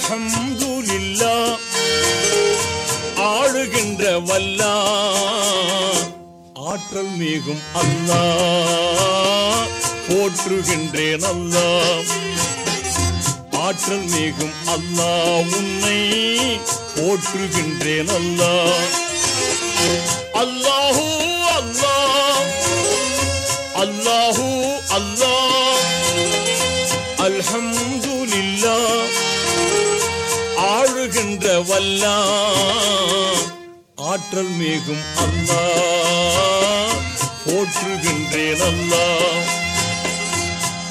அல்ஹம்துலில்லா ஆளுகின்ற வல்லா ஆற்றல் மிகும் அல்லா போற்றுகின்றேன் அல்லா. ஆற்றல் மிகும் அல்லா உன்னை போற்றுகின்றேன் அல்லா. எல்லாம் ஆற்றல் மேகும் அல்லா போற்றுகின்றேன் அல்லா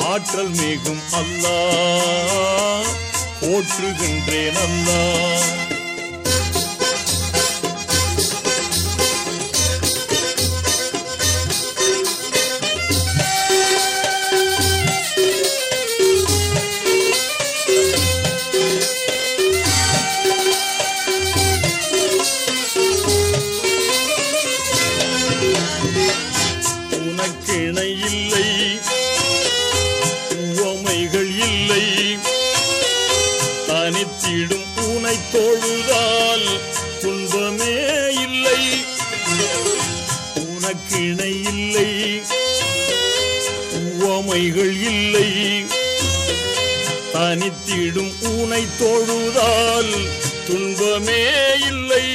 ஆற்றல் மேகும் அல்லா போற்றுகின்றேன் அல்லா இடும் பூனை தொழுதால் துன்பமே இல்லை. உனக்கிணை இல்லை. உவமைகள் இல்லை. தனித்திடும் உனை தொழுதால் துன்பமே இல்லை.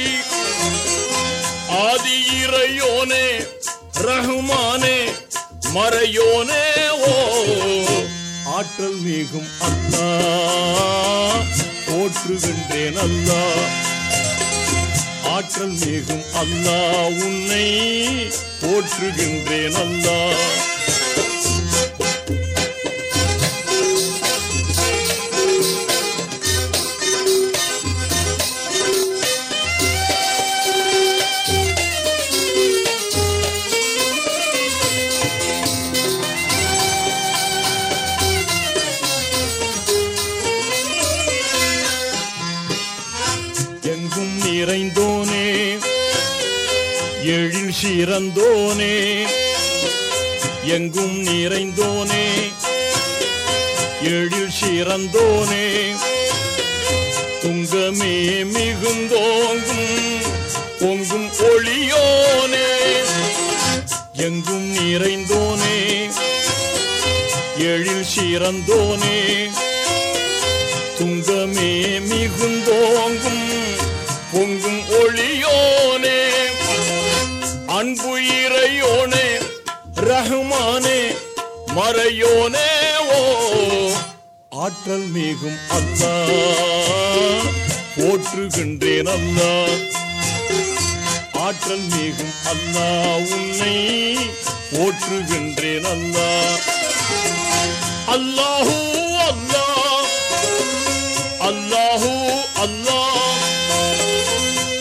ஆதி இறையோனே ரகுமானே மறையோனே ஓ ஆற்றல் மிகும் அண்ணா. போற்றுகின்றேன் அல்லா. ஆற்றல் மிகும் அல்லா. உன்னை போற்றுகின்றேன் அல்லா. எழில் சிறந்தோனே எங்கும் நிறைந்தோனே எழில் சிறந்தோனே துங்கமே மிகுந்தோங்கும் பொங்கும் ஒளியோனே எங்கும் நிறைந்தோனே எழில் சிறந்தோனே துங்கமே மிகுந்தோங்கும் பொங்கும் ஒளியோனே. அன்புயிரையோனே ரஹ்மானே மறையோனே ஓ ஆற்றல் மிகும் அல்லா போற்றுகின்றேன் அல்லா ஆற்றல் மிகும் அல்லா உன்னை போற்றுகின்றேன் அல்லா அல்லாஹூ அல்லா அல்லாஹூ அல்லா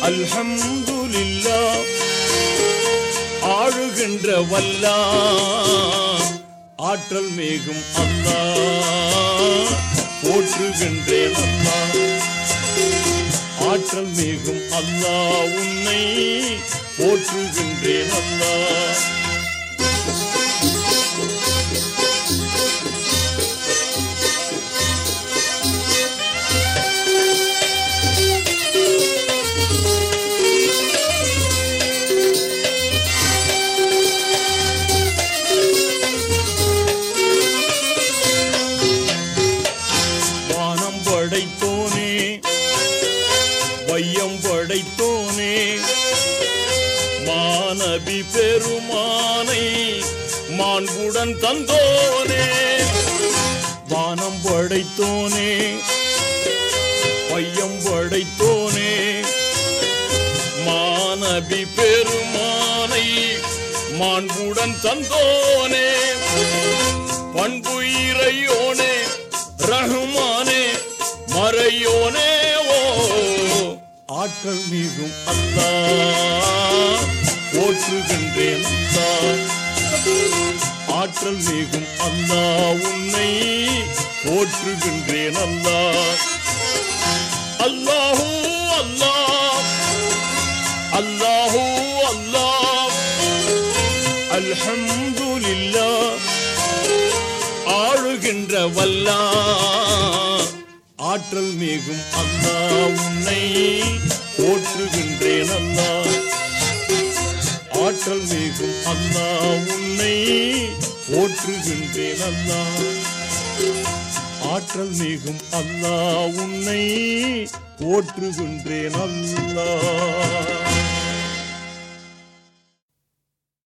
அல்ஹம் வல்லா. ஆற்றல் மேகும் அல்லா. போற்றுகின்றேன் அல்லா. ஆற்றல் மேகும் அல்லா. உன்னை போற்றுகின்றேன் அல்லா. பெருமானை மாண்புடன் தந்தோனே. வானம் படைத்தோனே. பையம் படைத்தோனே. மாணவி பெருமானை மாண்புடன் தந்தோனே. பண்பு இறையோனே ரகுமானே மறையோனே ஓ ஆற்றல் மிகும் அல்லா. போற்றுகின்றேன் ஆற்றல் மிகும் அல்லா உன்னை போற்றுகின்றேன் அல்லா அல்லாஹூ அல்லா அல்லாஹூ அல்லா அல்ஹம்துலில்லா ஆழுகின்ற வல்லா ஆற்றல் மிகும் அல்லா உன்னை அல்லா உன்னை போற்றுகின்றேன் அல்லா. ஆற்றல் மிகும் அல்லா உன்னை போற்றுகின்றேன் அல்லா.